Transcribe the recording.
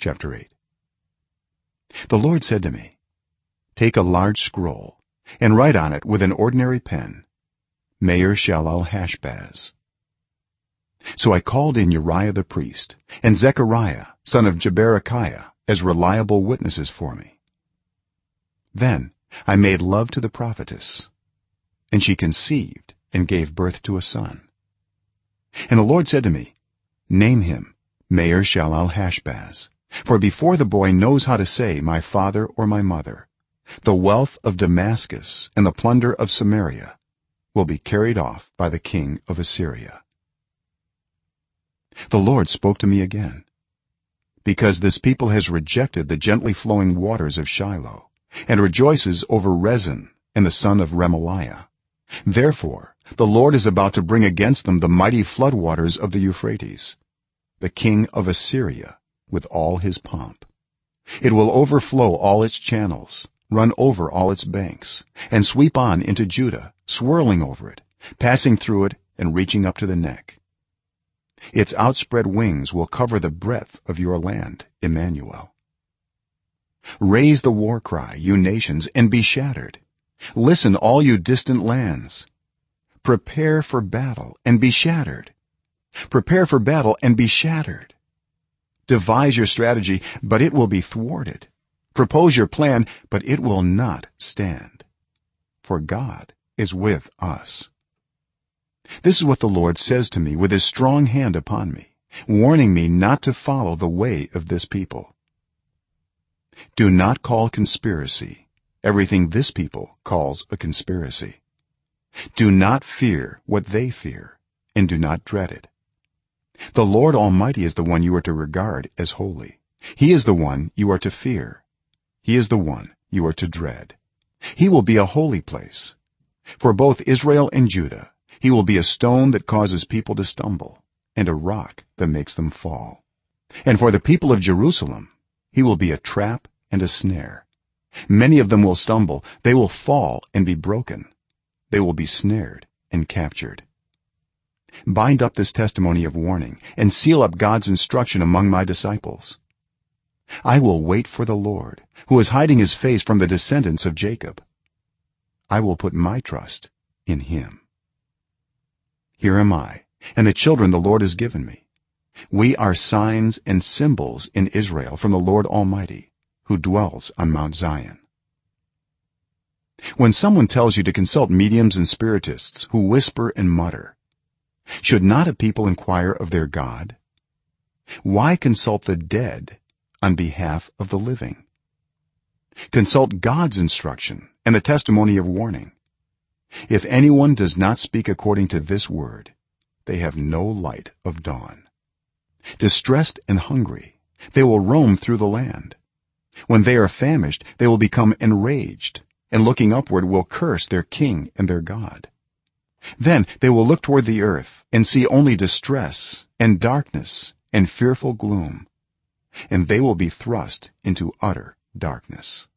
chapter 8 the lord said to me take a large scroll and write on it with an ordinary pen Maher-Shalal-Hash-Baz so i called in uriah the priest and zechariah son of jeberekiah as reliable witnesses for me. Then i made love to the prophetess and she conceived and gave birth to a son. And the lord said to me name him Maher-Shalal-Hash-Baz for before the boy knows how to say my father or my mother the wealth of damascus and the plunder of samaria will be carried off by the king of assyria. The lord spoke to me again because this people has rejected the gently flowing waters of shiloah and rejoices over rezin and the son of remaliah. Therefore the lord is about to bring against them the mighty flood waters of the euphrates the king of assyria with all his pomp. It will overflow all its channels run over all its banks and sweep on into judah swirling over it passing through it and reaching up to the neck. Its outspread wings will cover the breadth of your land immanuel. Raise the war cry you nations and be shattered. Listen all you distant lands. Prepare for battle and be shattered. Prepare for battle and be shattered devise your strategy but it will be thwarted. Propose your plan but it will not stand. For god is with us. This is what the lord says to me with his strong hand upon me warning me not to follow the way of this people. Do not call conspiracy everything this people calls a conspiracy. Do not fear what they fear and do not dread it the lord almighty is the one you are to regard as holy. He is the one you are to fear. He is the one you are to dread. He will be a holy place. For both israel and judah he will be a stone that causes people to stumble and a rock that makes them fall. And for the people of jerusalem he will be a trap and a snare. Many of them will stumble. They will fall and be broken. They will be snared and captured bind up this testimony of warning and seal up god's instruction among my disciples. I will wait for the lord who is hiding his face from the descendants of jacob. I will put my trust in him. Here am i and the children the lord has given me. We are signs and symbols in israel from the lord almighty who dwells on mount zion. When someone tells you to consult mediums and spiritists who whisper and mutter should not a people inquire of their god? Why consult the dead on behalf of the living? Consult god's instruction and the testimony of warning. If anyone does not speak according to this word they have no light of dawn. Distressed and hungry they will roam through the land. When they are famished they will become enraged and looking upward will curse their king and their god then they will look toward the earth and see only distress and darkness and fearful gloom and they will be thrust into utter darkness